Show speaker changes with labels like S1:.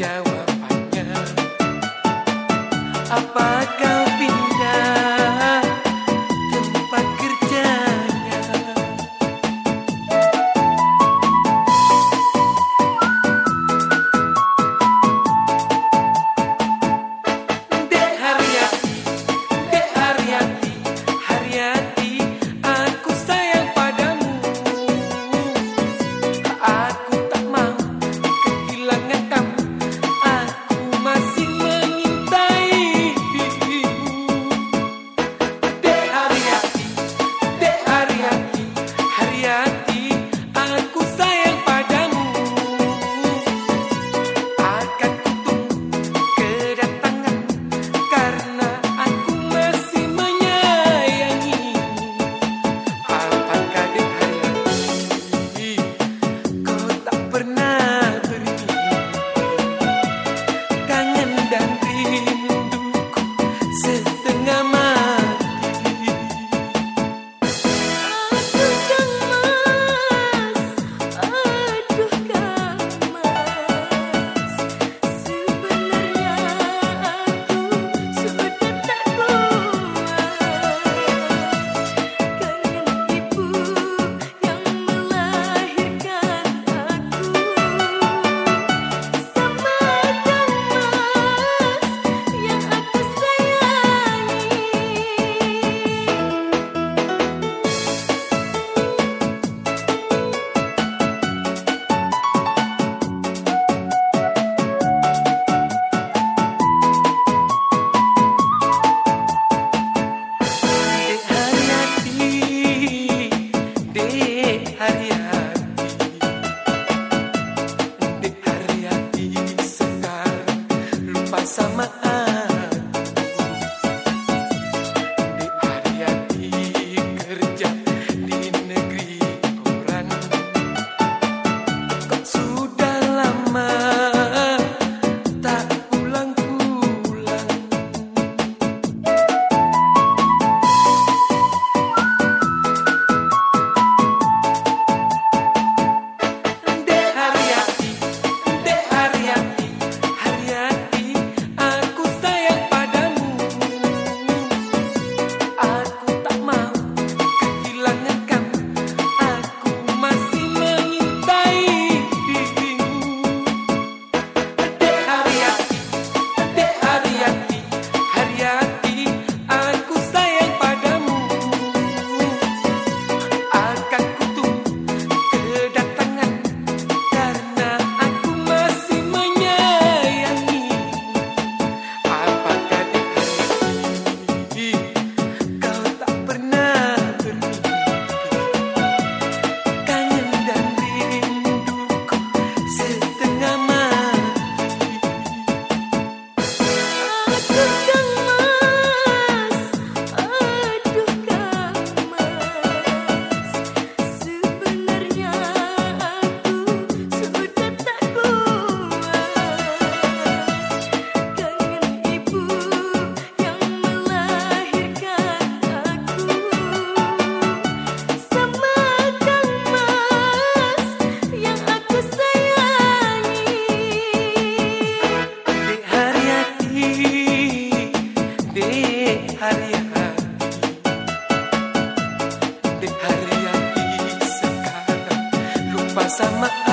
S1: jawabannya Apakah
S2: sama